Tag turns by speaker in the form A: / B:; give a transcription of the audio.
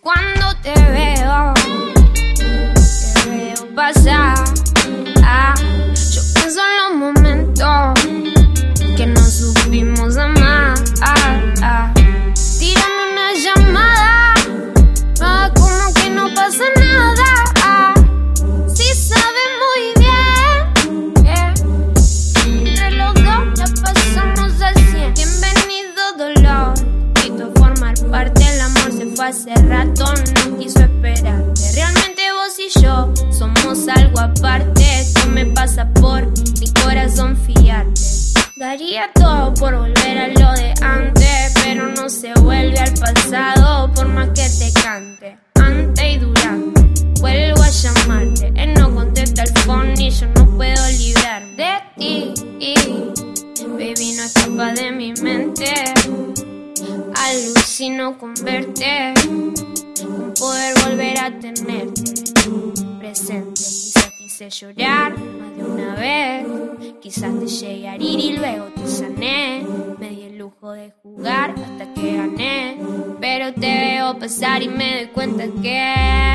A: Cuando te veo, te veo pasar. Hace rato, no quiso esperarte. Realmente vos y yo somos algo aparte. Esto me pasa por mi corazón fiarte. Daría todo por volver a lo de antes, pero no se vuelve al pasado por más que te cante. Antes y durante, vuelvo a llamarte. Él no contesta el phone y yo no puedo librar de ti. Baby, no escapa de mi mente. Alucino con verte, con poder volver a tenerte presente. Quizás hice llorar más de una vez, quizás te llegué a herir y luego te sané. Me di el lujo de jugar hasta que gané, pero te veo pasar y me doy cuenta que